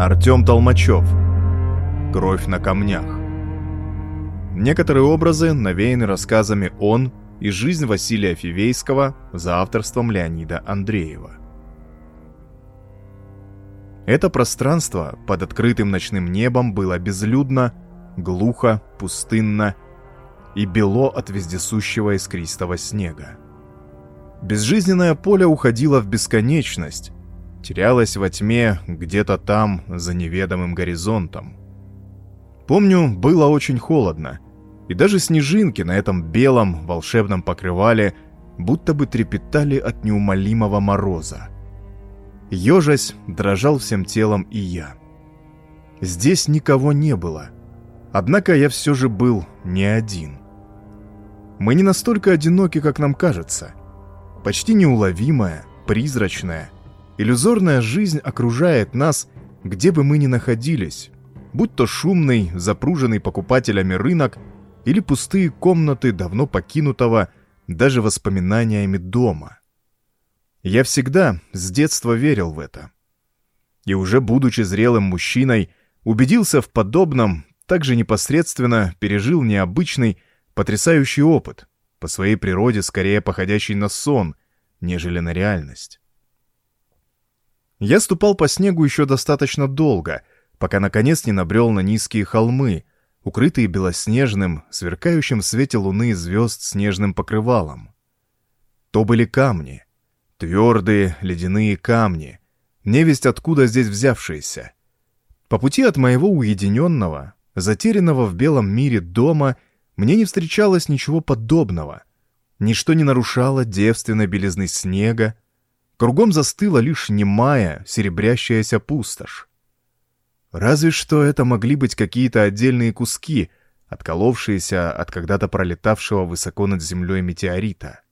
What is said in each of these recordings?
Артем Толмачев. Кровь на камнях. Некоторые образы навеяны рассказами «Он» и «Жизнь Василия Фивейского» за авторством Леонида Андреева. Это пространство под открытым ночным небом было безлюдно, глухо, пустынно и бело от вездесущего искристого снега. Безжизненное поле уходило в бесконечность, терялось во тьме где-то там, за неведомым горизонтом. Помню, было очень холодно, и даже снежинки на этом белом волшебном покрывале будто бы трепетали от неумолимого мороза. Ежась дрожал всем телом и я. Здесь никого не было, однако я все же был не один. Мы не настолько одиноки, как нам кажется — Почти неуловимая, призрачная, иллюзорная жизнь окружает нас, где бы мы ни находились, будь то шумный, запруженный покупателями рынок или пустые комнаты давно покинутого даже воспоминаниями дома. Я всегда с детства верил в это. И уже будучи зрелым мужчиной, убедился в подобном, также непосредственно пережил необычный, потрясающий опыт, по своей природе скорее походящий на сон, нежели на реальность. Я ступал по снегу еще достаточно долго, пока наконец не набрел на низкие холмы, укрытые белоснежным, сверкающим в свете луны и звезд снежным покрывалом. То были камни, твердые ледяные камни, невесть откуда здесь взявшиеся. По пути от моего уединенного, затерянного в белом мире дома — мне не встречалось ничего подобного. Ничто не нарушало девственной белизны снега. Кругом застыла лишь немая, серебрящаяся пустошь. Разве что это могли быть какие-то отдельные куски, отколовшиеся от когда-то пролетавшего высоко над землей метеорита.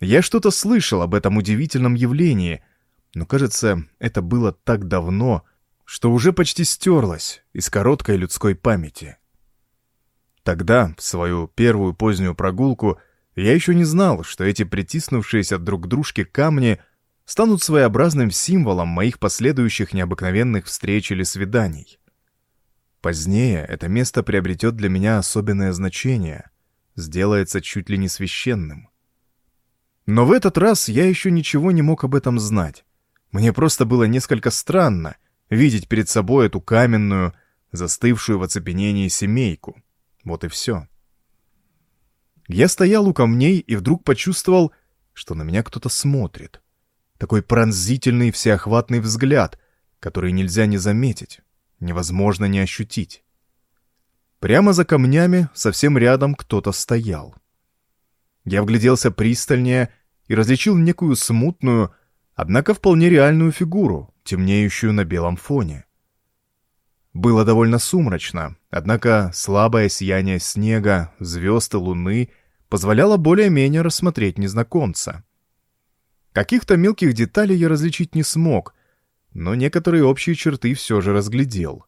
Я что-то слышал об этом удивительном явлении, но, кажется, это было так давно, что уже почти стерлось из короткой людской памяти. Тогда, в свою первую позднюю прогулку, я еще не знал, что эти притиснувшиеся друг к дружке камни станут своеобразным символом моих последующих необыкновенных встреч или свиданий. Позднее это место приобретет для меня особенное значение, сделается чуть ли не священным. Но в этот раз я еще ничего не мог об этом знать. Мне просто было несколько странно видеть перед собой эту каменную, застывшую в оцепенении семейку. Вот и все. Я стоял у камней и вдруг почувствовал, что на меня кто-то смотрит. Такой пронзительный всеохватный взгляд, который нельзя не заметить, невозможно не ощутить. Прямо за камнями, совсем рядом, кто-то стоял. Я вгляделся пристальнее и различил некую смутную, однако вполне реальную фигуру, темнеющую на белом фоне. Было довольно сумрачно, однако слабое сияние снега, звезд и луны позволяло более-менее рассмотреть незнакомца. Каких-то мелких деталей я различить не смог, но некоторые общие черты все же разглядел.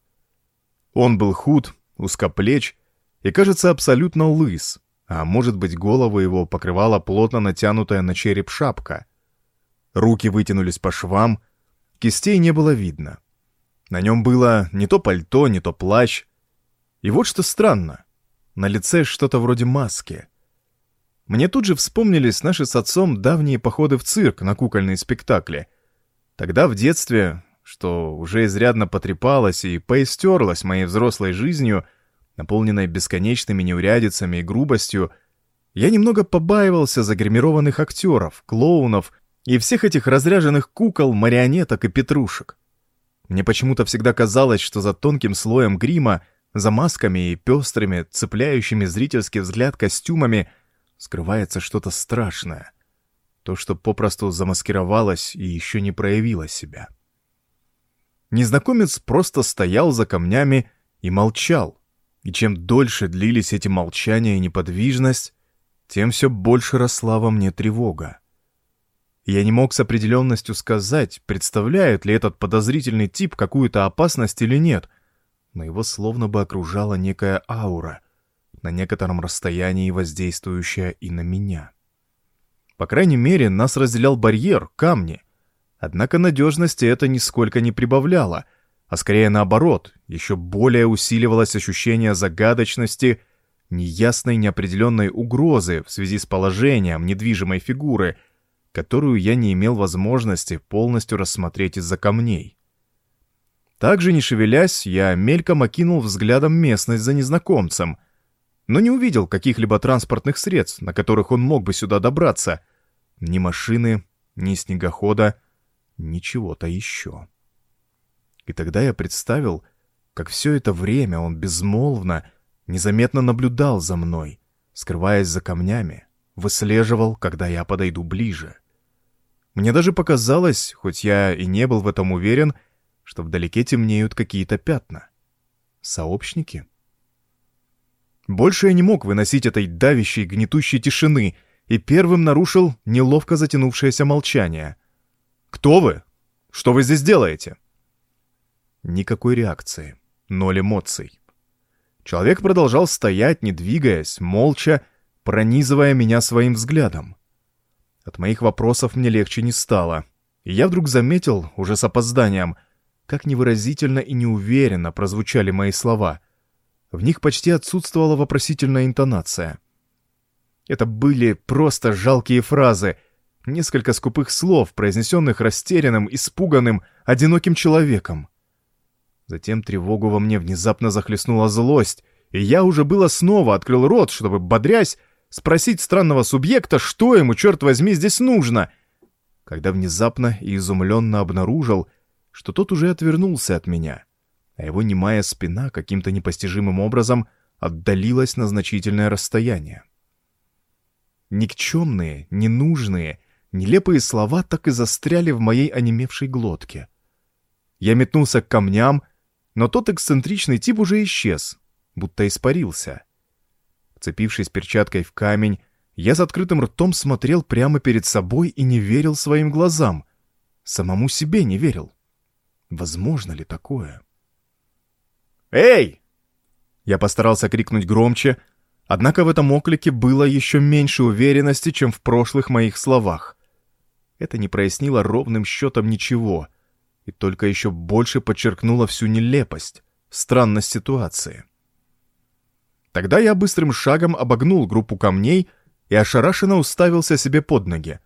Он был худ, узкоплеч и, кажется, абсолютно лыс, а может быть, голову его покрывала плотно натянутая на череп шапка. Руки вытянулись по швам, кистей не было видно. На нем было не то пальто, не то плащ. И вот что странно. На лице что-то вроде маски. Мне тут же вспомнились наши с отцом давние походы в цирк на кукольные спектакли. Тогда в детстве, что уже изрядно потрепалось и поистерлось моей взрослой жизнью, наполненной бесконечными неурядицами и грубостью, я немного побаивался загримированных актеров, клоунов и всех этих разряженных кукол, марионеток и петрушек. Мне почему-то всегда казалось, что за тонким слоем грима, за масками и пестрыми, цепляющими зрительский взгляд костюмами скрывается что-то страшное. То, что попросту замаскировалось и еще не проявило себя. Незнакомец просто стоял за камнями и молчал. И чем дольше длились эти молчания и неподвижность, тем все больше росла во мне тревога. Я не мог с определенностью сказать, представляет ли этот подозрительный тип какую-то опасность или нет, но его словно бы окружала некая аура, на некотором расстоянии воздействующая и на меня. По крайней мере, нас разделял барьер, камни. Однако надежности это нисколько не прибавляло, а скорее наоборот, еще более усиливалось ощущение загадочности, неясной неопределенной угрозы в связи с положением недвижимой фигуры, которую я не имел возможности полностью рассмотреть из-за камней. Также не шевелясь, я мельком окинул взглядом местность за незнакомцем, но не увидел каких-либо транспортных средств, на которых он мог бы сюда добраться. Ни машины, ни снегохода, ничего-то еще. И тогда я представил, как все это время он безмолвно, незаметно наблюдал за мной, скрываясь за камнями, выслеживал, когда я подойду ближе. Мне даже показалось, хоть я и не был в этом уверен, что вдалеке темнеют какие-то пятна. Сообщники? Больше я не мог выносить этой давящей, гнетущей тишины и первым нарушил неловко затянувшееся молчание. «Кто вы? Что вы здесь делаете?» Никакой реакции, ноль эмоций. Человек продолжал стоять, не двигаясь, молча, пронизывая меня своим взглядом. От моих вопросов мне легче не стало, и я вдруг заметил, уже с опозданием, как невыразительно и неуверенно прозвучали мои слова. В них почти отсутствовала вопросительная интонация. Это были просто жалкие фразы, несколько скупых слов, произнесенных растерянным, испуганным, одиноким человеком. Затем тревогу во мне внезапно захлестнула злость, и я уже было снова открыл рот, чтобы, бодрясь, спросить странного субъекта, что ему, черт возьми, здесь нужно, когда внезапно и изумленно обнаружил, что тот уже отвернулся от меня, а его немая спина каким-то непостижимым образом отдалилась на значительное расстояние. Никчемные, ненужные, нелепые слова так и застряли в моей онемевшей глотке. Я метнулся к камням, но тот эксцентричный тип уже исчез, будто испарился. Вцепившись перчаткой в камень, я с открытым ртом смотрел прямо перед собой и не верил своим глазам. Самому себе не верил. Возможно ли такое? «Эй!» Я постарался крикнуть громче, однако в этом оклике было еще меньше уверенности, чем в прошлых моих словах. Это не прояснило ровным счетом ничего — и только еще больше подчеркнула всю нелепость, странность ситуации. Тогда я быстрым шагом обогнул группу камней и ошарашенно уставился себе под ноги.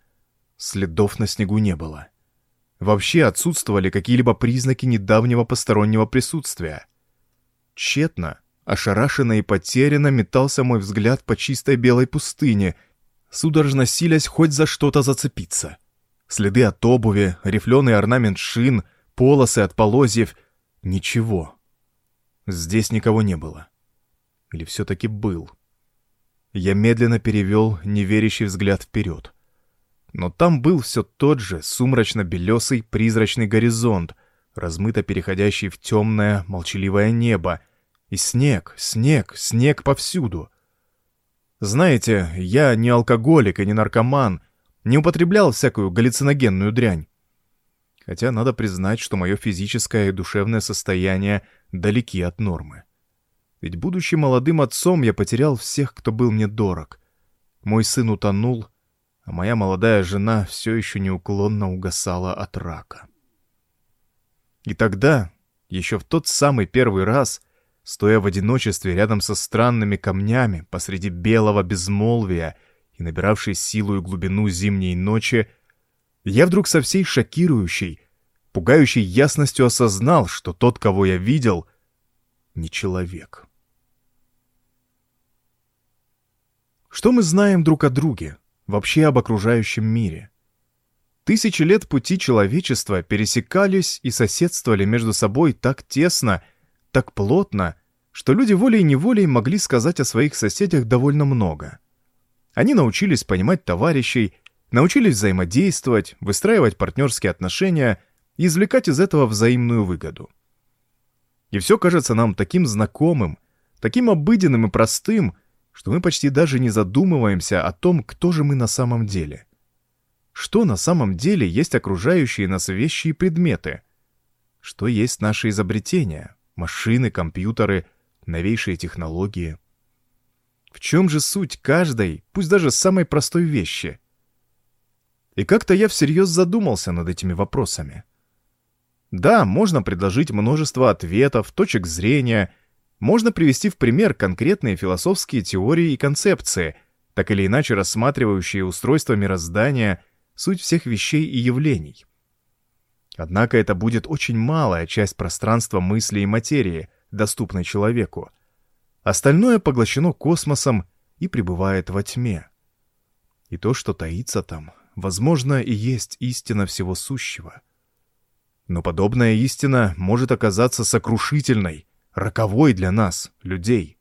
Следов на снегу не было. Вообще отсутствовали какие-либо признаки недавнего постороннего присутствия. Тщетно, ошарашенно и потерянно метался мой взгляд по чистой белой пустыне, судорожно силясь хоть за что-то зацепиться — Следы от обуви, рифленый орнамент шин, полосы от полозьев. Ничего. Здесь никого не было. Или все-таки был? Я медленно перевел неверящий взгляд вперед. Но там был все тот же сумрачно-белесый призрачный горизонт, размыто переходящий в темное молчаливое небо, и снег, снег, снег повсюду. Знаете, я не алкоголик и не наркоман, не употреблял всякую галлюциногенную дрянь. Хотя надо признать, что мое физическое и душевное состояние далеки от нормы. Ведь, будучи молодым отцом, я потерял всех, кто был мне дорог. Мой сын утонул, а моя молодая жена все еще неуклонно угасала от рака. И тогда, еще в тот самый первый раз, стоя в одиночестве рядом со странными камнями посреди белого безмолвия и набиравшей силу и глубину зимней ночи, я вдруг со всей шокирующей, пугающей ясностью осознал, что тот, кого я видел, не человек. Что мы знаем друг о друге, вообще об окружающем мире? Тысячи лет пути человечества пересекались и соседствовали между собой так тесно, так плотно, что люди волей-неволей могли сказать о своих соседях довольно много — они научились понимать товарищей, научились взаимодействовать, выстраивать партнерские отношения и извлекать из этого взаимную выгоду. И все кажется нам таким знакомым, таким обыденным и простым, что мы почти даже не задумываемся о том, кто же мы на самом деле. Что на самом деле есть окружающие нас вещи и предметы? Что есть наши изобретения, машины, компьютеры, новейшие технологии – в чем же суть каждой, пусть даже самой простой вещи? И как-то я всерьез задумался над этими вопросами. Да, можно предложить множество ответов, точек зрения, можно привести в пример конкретные философские теории и концепции, так или иначе рассматривающие устройство мироздания, суть всех вещей и явлений. Однако это будет очень малая часть пространства мысли и материи, доступной человеку. Остальное поглощено космосом и пребывает во тьме. И то, что таится там, возможно, и есть истина всего сущего. Но подобная истина может оказаться сокрушительной, роковой для нас, людей.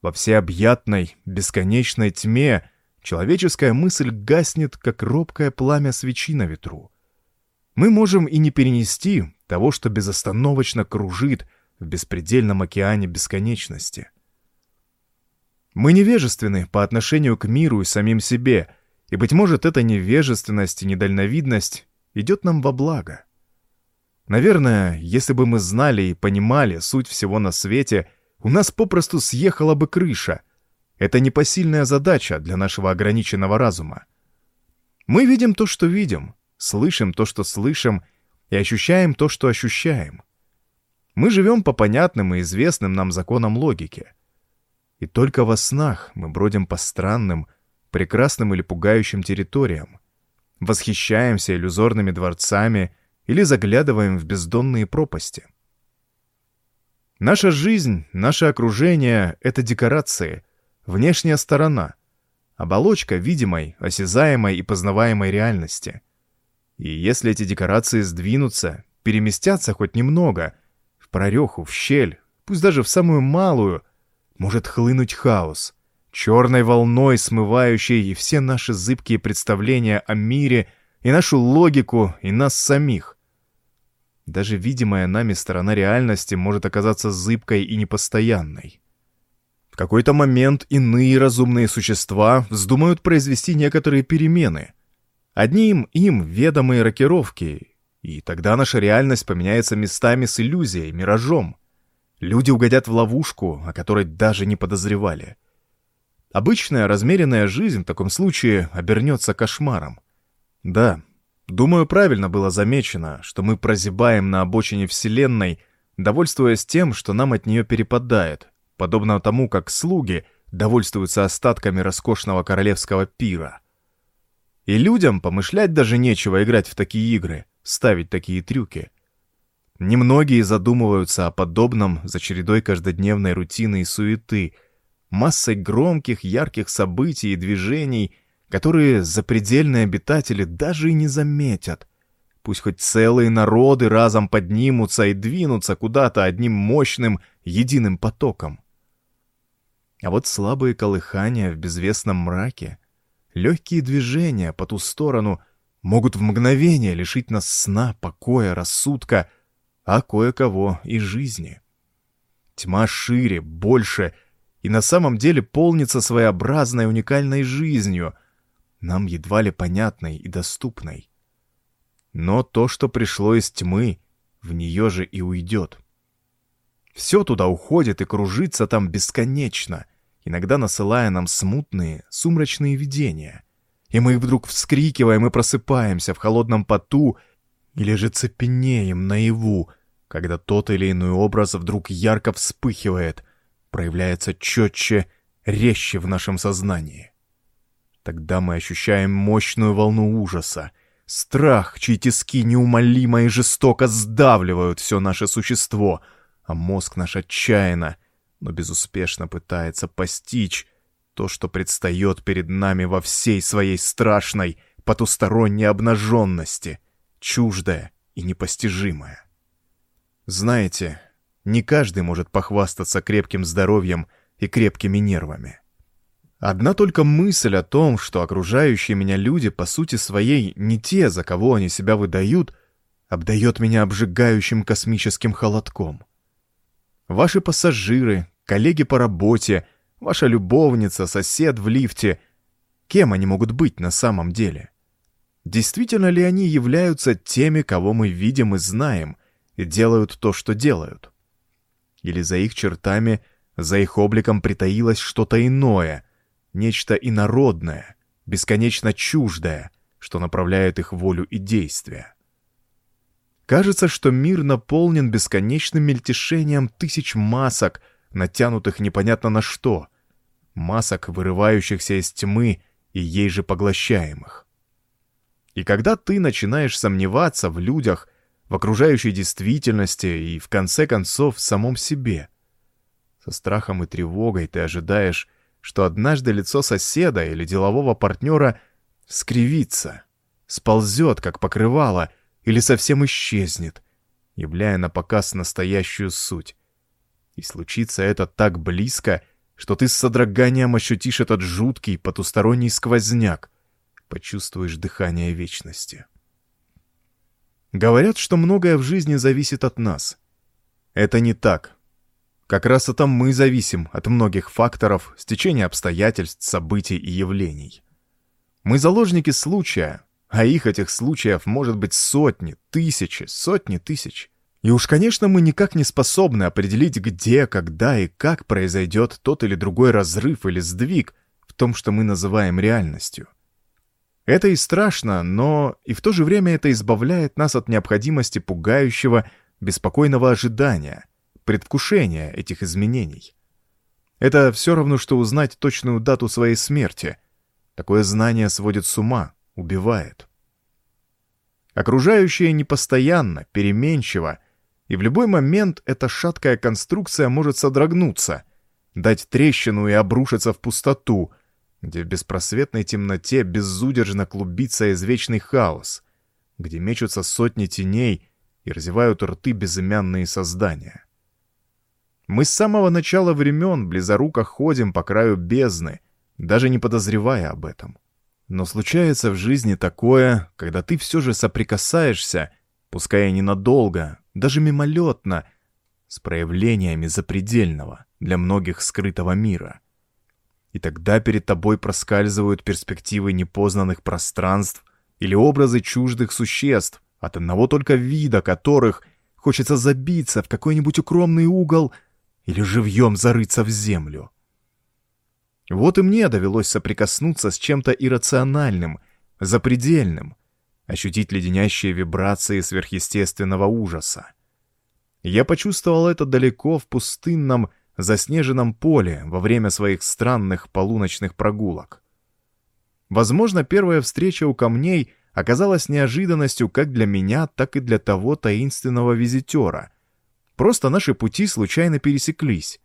Во всеобъятной, бесконечной тьме человеческая мысль гаснет, как робкое пламя свечи на ветру. Мы можем и не перенести того, что безостановочно кружит в беспредельном океане бесконечности. Мы невежественны по отношению к миру и самим себе, и, быть может, эта невежественность и недальновидность идет нам во благо. Наверное, если бы мы знали и понимали суть всего на свете, у нас попросту съехала бы крыша. Это непосильная задача для нашего ограниченного разума. Мы видим то, что видим, слышим то, что слышим, и ощущаем то, что ощущаем. Мы живем по понятным и известным нам законам логики. И только во снах мы бродим по странным, прекрасным или пугающим территориям, восхищаемся иллюзорными дворцами или заглядываем в бездонные пропасти. Наша жизнь, наше окружение — это декорации, внешняя сторона, оболочка видимой, осязаемой и познаваемой реальности. И если эти декорации сдвинутся, переместятся хоть немного, в прореху, в щель, пусть даже в самую малую, может хлынуть хаос, черной волной смывающей и все наши зыбкие представления о мире, и нашу логику, и нас самих. Даже видимая нами сторона реальности может оказаться зыбкой и непостоянной. В какой-то момент иные разумные существа вздумают произвести некоторые перемены. Одним им ведомые рокировки, и тогда наша реальность поменяется местами с иллюзией, миражом. Люди угодят в ловушку, о которой даже не подозревали. Обычная размеренная жизнь в таком случае обернется кошмаром. Да, Думаю, правильно было замечено, что мы прозябаем на обочине Вселенной, довольствуясь тем, что нам от нее перепадает, подобно тому, как слуги довольствуются остатками роскошного королевского пира. И людям помышлять даже нечего играть в такие игры, ставить такие трюки. Немногие задумываются о подобном за чередой каждодневной рутины и суеты, массой громких, ярких событий и движений — которые запредельные обитатели даже и не заметят. Пусть хоть целые народы разом поднимутся и двинутся куда-то одним мощным, единым потоком. А вот слабые колыхания в безвестном мраке, легкие движения по ту сторону могут в мгновение лишить нас сна, покоя, рассудка, а кое-кого и жизни. Тьма шире, больше и на самом деле полнится своеобразной уникальной жизнью — нам едва ли понятной и доступной. Но то, что пришло из тьмы, в нее же и уйдет. Все туда уходит и кружится там бесконечно, иногда насылая нам смутные, сумрачные видения. И мы вдруг вскрикиваем и просыпаемся в холодном поту или же цепенеем наяву, когда тот или иной образ вдруг ярко вспыхивает, проявляется четче, резче в нашем сознании. Тогда мы ощущаем мощную волну ужаса, страх, чьи тиски неумолимо и жестоко сдавливают все наше существо, а мозг наш отчаянно, но безуспешно пытается постичь то, что предстает перед нами во всей своей страшной, потусторонней обнаженности, чуждое и непостижимое. Знаете, не каждый может похвастаться крепким здоровьем и крепкими нервами. Одна только мысль о том, что окружающие меня люди по сути своей не те, за кого они себя выдают, обдает меня обжигающим космическим холодком. Ваши пассажиры, коллеги по работе, ваша любовница, сосед в лифте — кем они могут быть на самом деле? Действительно ли они являются теми, кого мы видим и знаем, и делают то, что делают? Или за их чертами, за их обликом притаилось что-то иное — нечто инородное, бесконечно чуждое, что направляет их волю и действия. Кажется, что мир наполнен бесконечным мельтешением тысяч масок, натянутых непонятно на что. Масок, вырывающихся из тьмы и ей же поглощаемых. И когда ты начинаешь сомневаться в людях, в окружающей действительности и, в конце концов, в самом себе, со страхом и тревогой ты ожидаешь, что однажды лицо соседа или делового партнера скривится, сползет, как покрывало, или совсем исчезнет, являя на показ настоящую суть. И случится это так близко, что ты с содроганием ощутишь этот жуткий потусторонний сквозняк, почувствуешь дыхание вечности. Говорят, что многое в жизни зависит от нас. Это не так. Как раз это мы зависим от многих факторов, стечения обстоятельств, событий и явлений. Мы заложники случая, а их этих случаев может быть сотни, тысячи, сотни тысяч. И уж, конечно, мы никак не способны определить, где, когда и как произойдет тот или другой разрыв или сдвиг в том, что мы называем реальностью. Это и страшно, но и в то же время это избавляет нас от необходимости пугающего, беспокойного ожидания, предвкушения этих изменений. Это все равно, что узнать точную дату своей смерти. Такое знание сводит с ума, убивает. Окружающее непостоянно, переменчиво, и в любой момент эта шаткая конструкция может содрогнуться, дать трещину и обрушиться в пустоту, где в беспросветной темноте безудержно клубится извечный хаос, где мечутся сотни теней и разевают рты безымянные создания. Мы с самого начала времен близоруко ходим по краю бездны, даже не подозревая об этом. Но случается в жизни такое, когда ты все же соприкасаешься, пускай и ненадолго, даже мимолетно, с проявлениями запредельного для многих скрытого мира. И тогда перед тобой проскальзывают перспективы непознанных пространств или образы чуждых существ, от одного только вида которых хочется забиться в какой-нибудь укромный угол или живьем зарыться в землю. Вот и мне довелось соприкоснуться с чем-то иррациональным, запредельным, ощутить леденящие вибрации сверхъестественного ужаса. Я почувствовал это далеко в пустынном, заснеженном поле во время своих странных полуночных прогулок. Возможно, первая встреча у камней оказалась неожиданностью как для меня, так и для того таинственного визитера. Просто наши пути случайно пересеклись,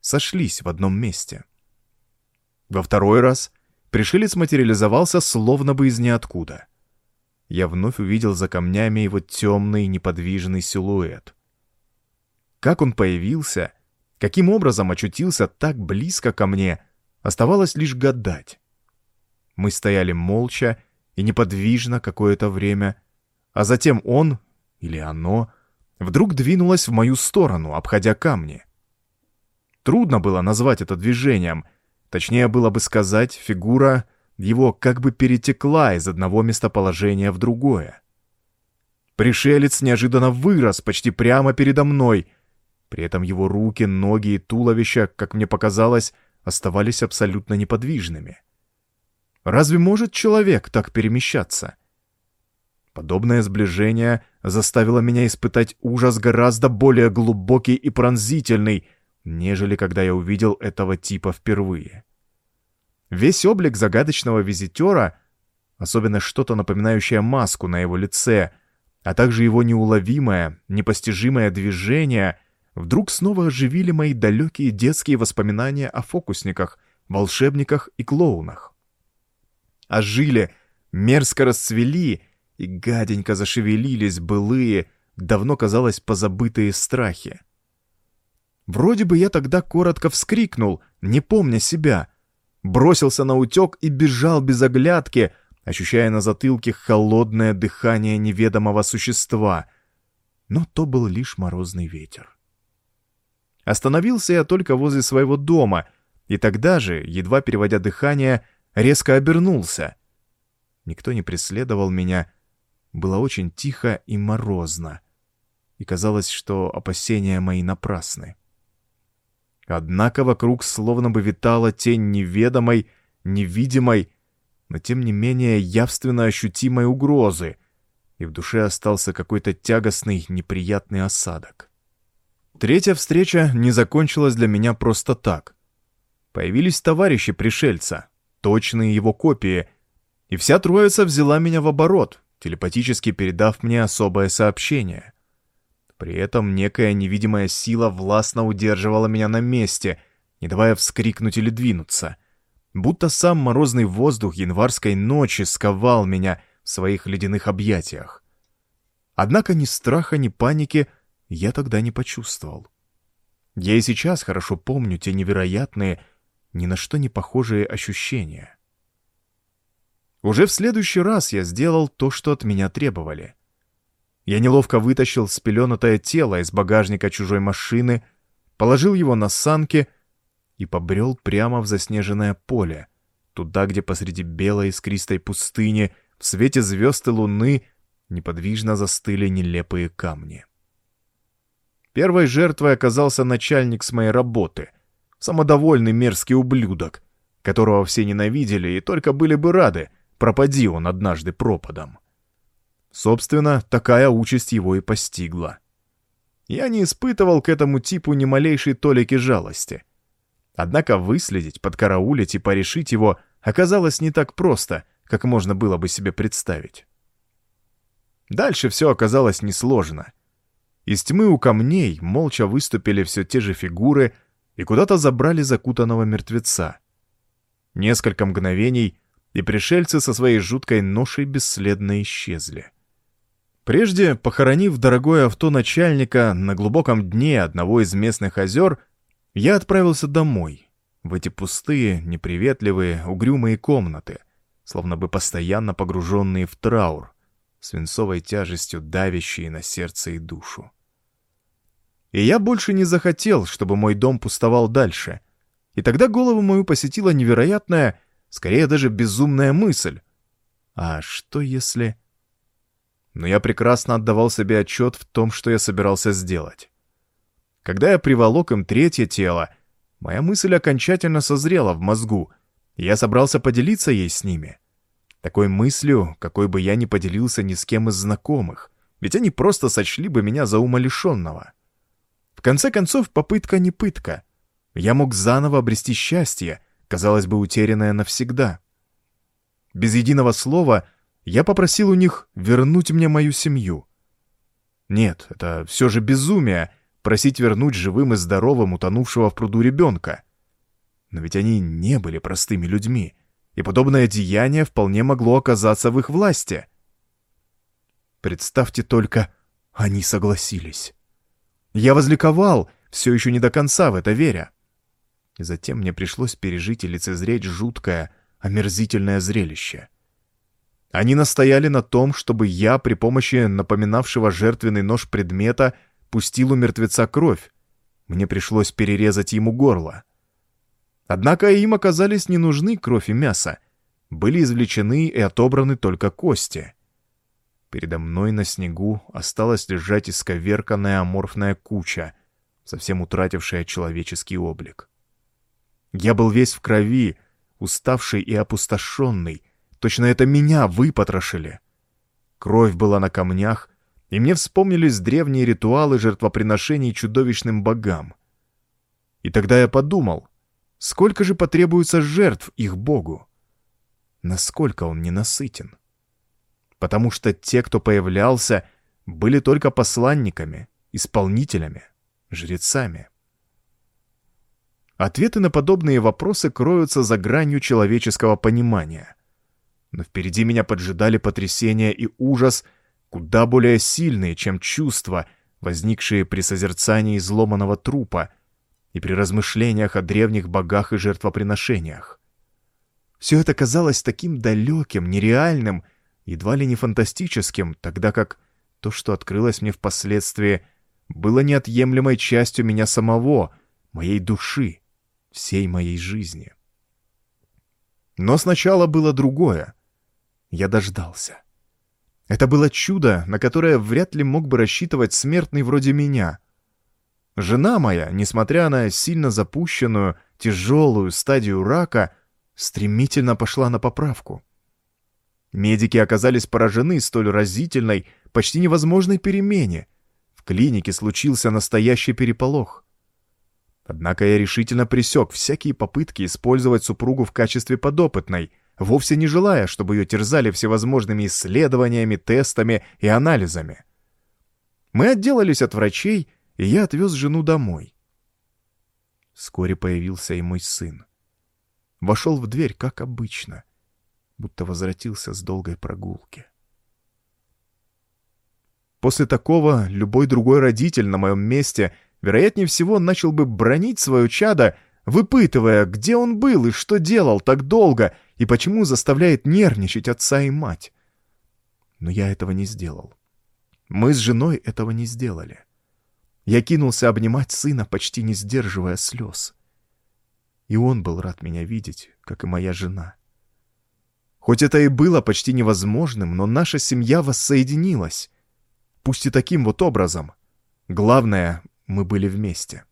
сошлись в одном месте. Во второй раз пришелец материализовался словно бы из ниоткуда. Я вновь увидел за камнями его темный неподвижный силуэт. Как он появился, каким образом очутился так близко ко мне, оставалось лишь гадать. Мы стояли молча и неподвижно какое-то время, а затем он, или оно, вдруг двинулось в мою сторону, обходя камни. Трудно было назвать это движением — Точнее было бы сказать, фигура его как бы перетекла из одного местоположения в другое. Пришелец неожиданно вырос почти прямо передо мной. При этом его руки, ноги и туловище, как мне показалось, оставались абсолютно неподвижными. Разве может человек так перемещаться? Подобное сближение заставило меня испытать ужас гораздо более глубокий и пронзительный, нежели когда я увидел этого типа впервые. Весь облик загадочного визитера, особенно что-то напоминающее маску на его лице, а также его неуловимое, непостижимое движение, вдруг снова оживили мои далекие детские воспоминания о фокусниках, волшебниках и клоунах. Ожили, мерзко расцвели и гаденько зашевелились былые, давно, казалось, позабытые страхи. Вроде бы я тогда коротко вскрикнул, не помня себя. Бросился на утек и бежал без оглядки, ощущая на затылке холодное дыхание неведомого существа. Но то был лишь морозный ветер. Остановился я только возле своего дома, и тогда же, едва переводя дыхание, резко обернулся. Никто не преследовал меня. Было очень тихо и морозно. И казалось, что опасения мои напрасны. Однако вокруг словно бы витала тень неведомой, невидимой, но тем не менее явственно ощутимой угрозы, и в душе остался какой-то тягостный, неприятный осадок. Третья встреча не закончилась для меня просто так. Появились товарищи пришельца, точные его копии, и вся троица взяла меня в оборот, телепатически передав мне особое сообщение. При этом некая невидимая сила властно удерживала меня на месте, не давая вскрикнуть или двинуться. Будто сам морозный воздух январской ночи сковал меня в своих ледяных объятиях. Однако ни страха, ни паники я тогда не почувствовал. Я и сейчас хорошо помню те невероятные, ни на что не похожие ощущения. Уже в следующий раз я сделал то, что от меня требовали. Я неловко вытащил спеленатое тело из багажника чужой машины, положил его на санки и побрел прямо в заснеженное поле, туда, где посреди белой искристой пустыни, в свете звезд и луны, неподвижно застыли нелепые камни. Первой жертвой оказался начальник с моей работы, самодовольный мерзкий ублюдок, которого все ненавидели и только были бы рады, пропади он однажды пропадом. Собственно, такая участь его и постигла. Я не испытывал к этому типу ни малейшей толики жалости. Однако выследить, подкараулить и порешить его оказалось не так просто, как можно было бы себе представить. Дальше все оказалось несложно. Из тьмы у камней молча выступили все те же фигуры и куда-то забрали закутанного мертвеца. Несколько мгновений, и пришельцы со своей жуткой ношей бесследно исчезли. Прежде, похоронив дорогое авто начальника на глубоком дне одного из местных озер, я отправился домой, в эти пустые, неприветливые, угрюмые комнаты, словно бы постоянно погруженные в траур, свинцовой тяжестью давящие на сердце и душу. И я больше не захотел, чтобы мой дом пустовал дальше. И тогда голову мою посетила невероятная, скорее даже безумная мысль. А что если но я прекрасно отдавал себе отчет в том, что я собирался сделать. Когда я приволок им третье тело, моя мысль окончательно созрела в мозгу, и я собрался поделиться ей с ними. Такой мыслью, какой бы я ни поделился ни с кем из знакомых, ведь они просто сочли бы меня за умалишенного. В конце концов, попытка не пытка. Я мог заново обрести счастье, казалось бы, утерянное навсегда. Без единого слова — я попросил у них вернуть мне мою семью. Нет, это все же безумие просить вернуть живым и здоровым утонувшего в пруду ребенка. Но ведь они не были простыми людьми, и подобное деяние вполне могло оказаться в их власти. Представьте только, они согласились. Я возликовал, все еще не до конца в это веря. И затем мне пришлось пережить и лицезреть жуткое, омерзительное зрелище — они настояли на том, чтобы я при помощи напоминавшего жертвенный нож предмета пустил у мертвеца кровь. Мне пришлось перерезать ему горло. Однако им оказались не нужны кровь и мясо. Были извлечены и отобраны только кости. Передо мной на снегу осталась лежать исковерканная аморфная куча, совсем утратившая человеческий облик. Я был весь в крови, уставший и опустошенный, Точно это меня выпотрошили. Кровь была на камнях, и мне вспомнились древние ритуалы жертвоприношений чудовищным богам. И тогда я подумал, сколько же потребуется жертв их богу? Насколько он ненасытен? Потому что те, кто появлялся, были только посланниками, исполнителями, жрецами. Ответы на подобные вопросы кроются за гранью человеческого понимания но впереди меня поджидали потрясение и ужас, куда более сильные, чем чувства, возникшие при созерцании изломанного трупа и при размышлениях о древних богах и жертвоприношениях. Все это казалось таким далеким, нереальным, едва ли не фантастическим, тогда как то, что открылось мне впоследствии, было неотъемлемой частью меня самого, моей души, всей моей жизни. Но сначала было другое я дождался. Это было чудо, на которое вряд ли мог бы рассчитывать смертный вроде меня. Жена моя, несмотря на сильно запущенную, тяжелую стадию рака, стремительно пошла на поправку. Медики оказались поражены столь разительной, почти невозможной перемене. В клинике случился настоящий переполох. Однако я решительно пресек всякие попытки использовать супругу в качестве подопытной, вовсе не желая, чтобы ее терзали всевозможными исследованиями, тестами и анализами. Мы отделались от врачей, и я отвез жену домой. Вскоре появился и мой сын. Вошел в дверь, как обычно, будто возвратился с долгой прогулки. После такого любой другой родитель на моем месте, вероятнее всего, начал бы бронить свое чадо, выпытывая, где он был и что делал так долго, и почему заставляет нервничать отца и мать. Но я этого не сделал. Мы с женой этого не сделали. Я кинулся обнимать сына, почти не сдерживая слез. И он был рад меня видеть, как и моя жена. Хоть это и было почти невозможным, но наша семья воссоединилась. Пусть и таким вот образом. Главное, мы были вместе.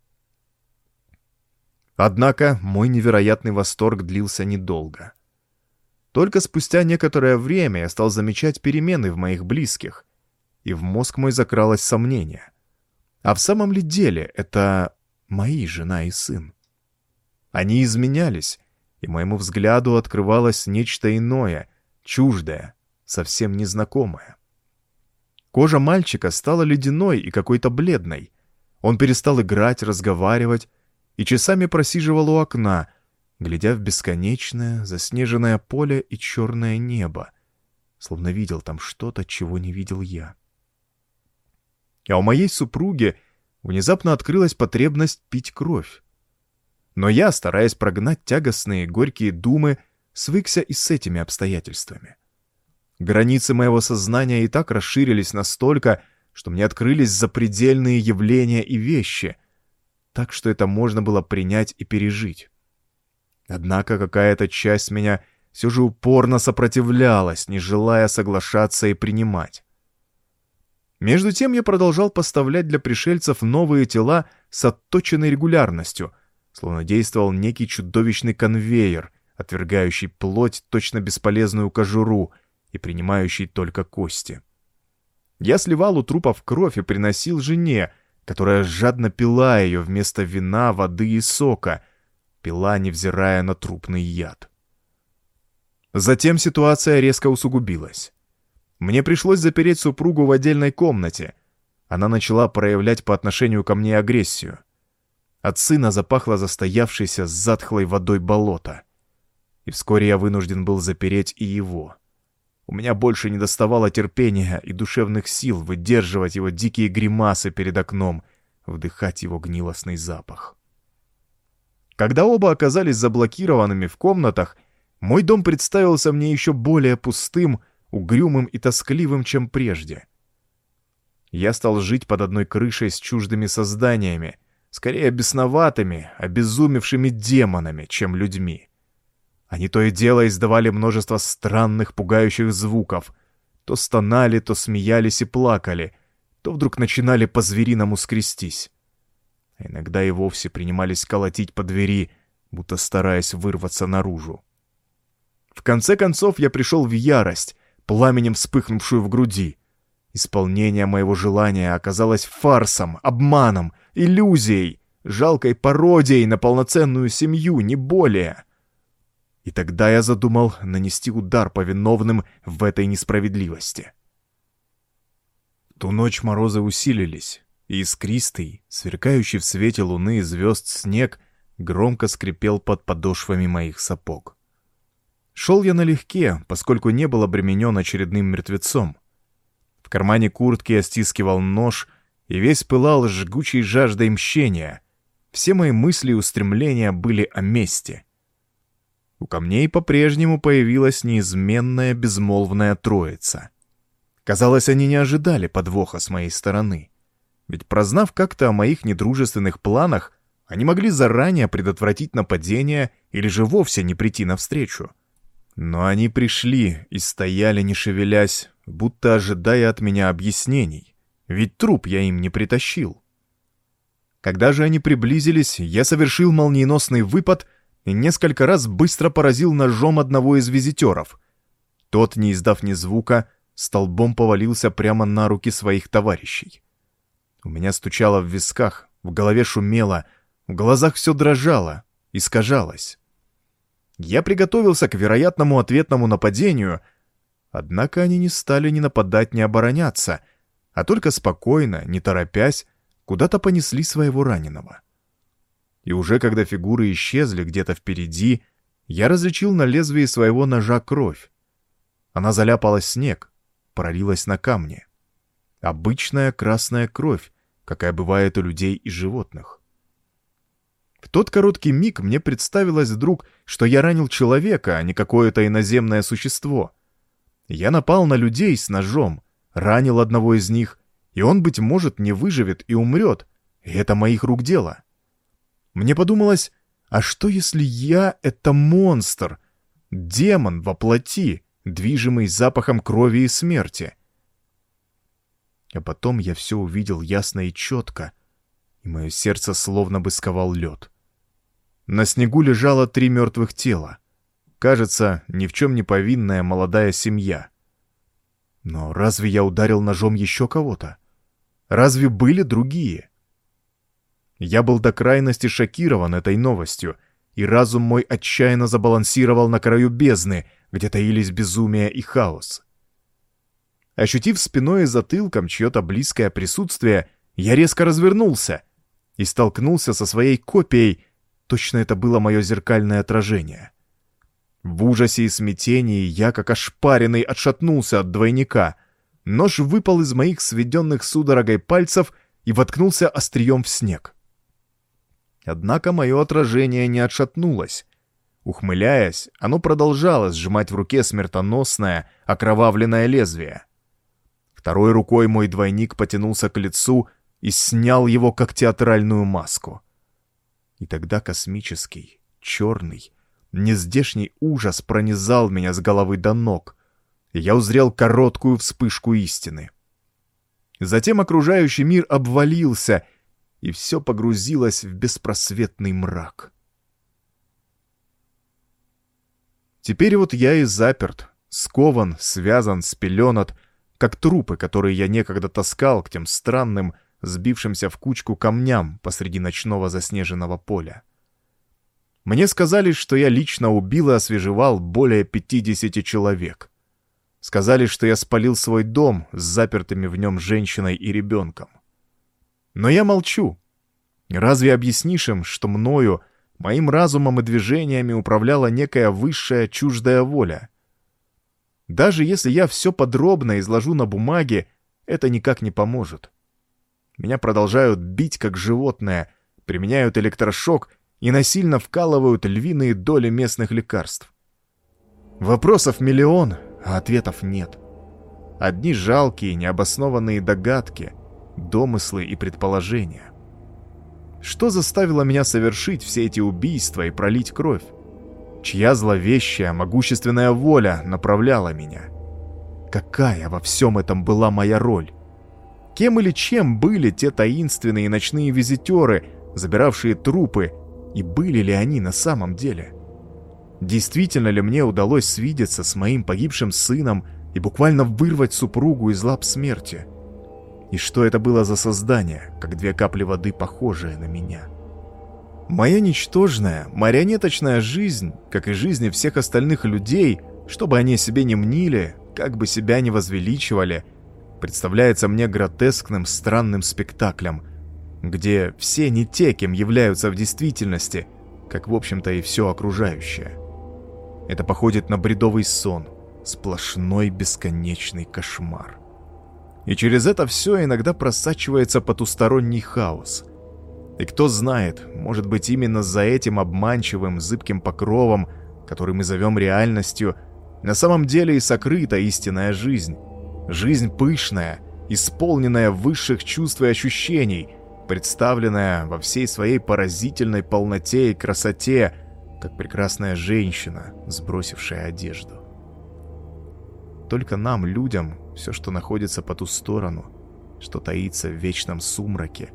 Однако мой невероятный восторг длился недолго. Только спустя некоторое время я стал замечать перемены в моих близких, и в мозг мой закралось сомнение. А в самом ли деле это мои жена и сын? Они изменялись, и моему взгляду открывалось нечто иное, чуждое, совсем незнакомое. Кожа мальчика стала ледяной и какой-то бледной. Он перестал играть, разговаривать и часами просиживал у окна, глядя в бесконечное, заснеженное поле и черное небо, словно видел там что-то, чего не видел я а у моей супруги внезапно открылась потребность пить кровь. Но я, стараясь прогнать тягостные горькие думы, свыкся и с этими обстоятельствами. Границы моего сознания и так расширились настолько, что мне открылись запредельные явления и вещи, так что это можно было принять и пережить. Однако какая-то часть меня все же упорно сопротивлялась, не желая соглашаться и принимать. Между тем я продолжал поставлять для пришельцев новые тела с отточенной регулярностью, словно действовал некий чудовищный конвейер, отвергающий плоть точно бесполезную кожуру и принимающий только кости. Я сливал у трупов кровь и приносил жене, которая жадно пила ее вместо вина, воды и сока, пила, невзирая на трупный яд. Затем ситуация резко усугубилась. Мне пришлось запереть супругу в отдельной комнате. Она начала проявлять по отношению ко мне агрессию. От сына запахло застоявшейся с затхлой водой болото. И вскоре я вынужден был запереть и его. У меня больше не доставало терпения и душевных сил выдерживать его дикие гримасы перед окном, вдыхать его гнилостный запах. Когда оба оказались заблокированными в комнатах, мой дом представился мне еще более пустым, угрюмым и тоскливым, чем прежде. Я стал жить под одной крышей с чуждыми созданиями, скорее бесноватыми, обезумевшими демонами, чем людьми. Они то и дело издавали множество странных, пугающих звуков. То стонали, то смеялись и плакали, то вдруг начинали по-звериному скрестись. А иногда и вовсе принимались колотить по двери, будто стараясь вырваться наружу. В конце концов я пришел в ярость пламенем вспыхнувшую в груди. Исполнение моего желания оказалось фарсом, обманом, иллюзией, жалкой пародией на полноценную семью, не более. И тогда я задумал нанести удар по виновным в этой несправедливости. Ту ночь морозы усилились, и искристый, сверкающий в свете луны и звезд снег громко скрипел под подошвами моих сапог. Шел я налегке, поскольку не был обременен очередным мертвецом. В кармане куртки я стискивал нож и весь пылал жгучей жаждой мщения. Все мои мысли и устремления были о мести. У камней по-прежнему появилась неизменная безмолвная троица. Казалось, они не ожидали подвоха с моей стороны. Ведь прознав как-то о моих недружественных планах, они могли заранее предотвратить нападение или же вовсе не прийти навстречу. Но они пришли и стояли, не шевелясь, будто ожидая от меня объяснений, ведь труп я им не притащил. Когда же они приблизились, я совершил молниеносный выпад и несколько раз быстро поразил ножом одного из визитеров. Тот, не издав ни звука, столбом повалился прямо на руки своих товарищей. У меня стучало в висках, в голове шумело, в глазах все дрожало, искажалось. Я приготовился к вероятному ответному нападению, однако они не стали ни нападать, ни обороняться, а только спокойно, не торопясь, куда-то понесли своего раненого. И уже когда фигуры исчезли где-то впереди, я различил на лезвии своего ножа кровь. Она заляпала снег, пролилась на камне. Обычная красная кровь, какая бывает у людей и животных. В тот короткий миг мне представилось вдруг, что я ранил человека, а не какое-то иноземное существо. Я напал на людей с ножом, ранил одного из них, и он, быть может, не выживет и умрет, и это моих рук дело. Мне подумалось, а что если я — это монстр, демон во плоти, движимый запахом крови и смерти? А потом я все увидел ясно и четко, и мое сердце словно бы сковал лед. На снегу лежало три мертвых тела. Кажется, ни в чем не повинная молодая семья. Но разве я ударил ножом еще кого-то? Разве были другие? Я был до крайности шокирован этой новостью, и разум мой отчаянно забалансировал на краю бездны, где таились безумие и хаос. Ощутив спиной и затылком чье-то близкое присутствие, я резко развернулся и столкнулся со своей копией, точно это было мое зеркальное отражение. В ужасе и смятении я, как ошпаренный, отшатнулся от двойника. Нож выпал из моих сведенных судорогой пальцев и воткнулся острием в снег. Однако мое отражение не отшатнулось. Ухмыляясь, оно продолжало сжимать в руке смертоносное, окровавленное лезвие. Второй рукой мой двойник потянулся к лицу и снял его, как театральную маску. И тогда космический, черный, нездешний ужас пронизал меня с головы до ног, и я узрел короткую вспышку истины. Затем окружающий мир обвалился, и все погрузилось в беспросветный мрак. Теперь вот я и заперт, скован, связан, спеленат, как трупы, которые я некогда таскал к тем странным, сбившимся в кучку камням посреди ночного заснеженного поля. Мне сказали, что я лично убил и освежевал более 50 человек. Сказали, что я спалил свой дом с запертыми в нем женщиной и ребенком. Но я молчу. Разве объяснишь им, что мною, моим разумом и движениями управляла некая высшая чуждая воля? Даже если я все подробно изложу на бумаге, это никак не поможет. Меня продолжают бить как животное, применяют электрошок и насильно вкалывают львиные доли местных лекарств. Вопросов миллион, а ответов нет. Одни жалкие, необоснованные догадки, домыслы и предположения. Что заставило меня совершить все эти убийства и пролить кровь? Чья зловещая, могущественная воля направляла меня? Какая во всем этом была моя роль? Кем или чем были те таинственные ночные визитеры, забиравшие трупы, и были ли они на самом деле? Действительно ли мне удалось свидеться с моим погибшим сыном и буквально вырвать супругу из лап смерти? И что это было за создание, как две капли воды, похожие на меня? Моя ничтожная, марионеточная жизнь, как и жизни всех остальных людей, чтобы они себе не мнили, как бы себя не возвеличивали – представляется мне гротескным странным спектаклем, где все не те, кем являются в действительности, как в общем-то и все окружающее. Это походит на бредовый сон, сплошной бесконечный кошмар. И через это все иногда просачивается потусторонний хаос. И кто знает, может быть именно за этим обманчивым, зыбким покровом, который мы зовем реальностью, на самом деле и сокрыта истинная жизнь, Жизнь пышная, исполненная высших чувств и ощущений, представленная во всей своей поразительной полноте и красоте, как прекрасная женщина, сбросившая одежду. Только нам, людям, все, что находится по ту сторону, что таится в вечном сумраке,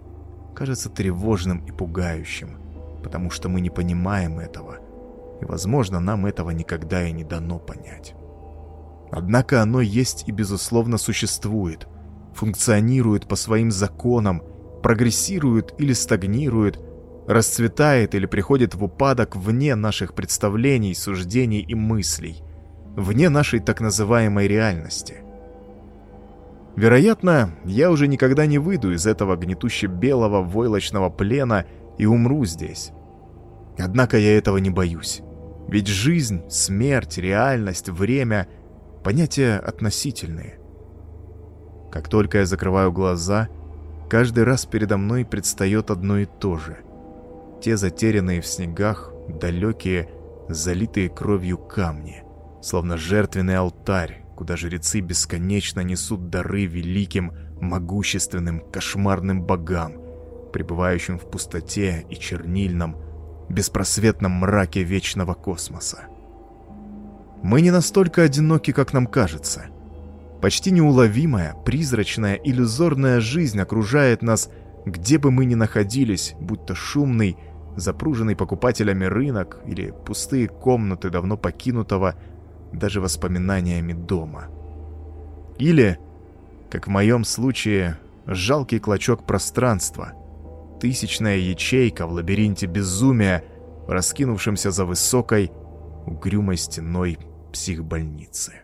кажется тревожным и пугающим, потому что мы не понимаем этого, и, возможно, нам этого никогда и не дано понять. Однако оно есть и безусловно существует, функционирует по своим законам, прогрессирует или стагнирует, расцветает или приходит в упадок вне наших представлений, суждений и мыслей, вне нашей так называемой реальности. Вероятно, я уже никогда не выйду из этого гнетуще-белого войлочного плена и умру здесь. Однако я этого не боюсь. Ведь жизнь, смерть, реальность, время — понятия относительные. Как только я закрываю глаза, каждый раз передо мной предстает одно и то же. Те затерянные в снегах, далекие, залитые кровью камни, словно жертвенный алтарь, куда жрецы бесконечно несут дары великим, могущественным, кошмарным богам, пребывающим в пустоте и чернильном, беспросветном мраке вечного космоса. Мы не настолько одиноки, как нам кажется. Почти неуловимая, призрачная, иллюзорная жизнь окружает нас, где бы мы ни находились, будь то шумный, запруженный покупателями рынок или пустые комнаты давно покинутого, даже воспоминаниями дома. Или, как в моем случае, жалкий клочок пространства, тысячная ячейка в лабиринте безумия, раскинувшемся за высокой, угрюмой стеной психбольницы.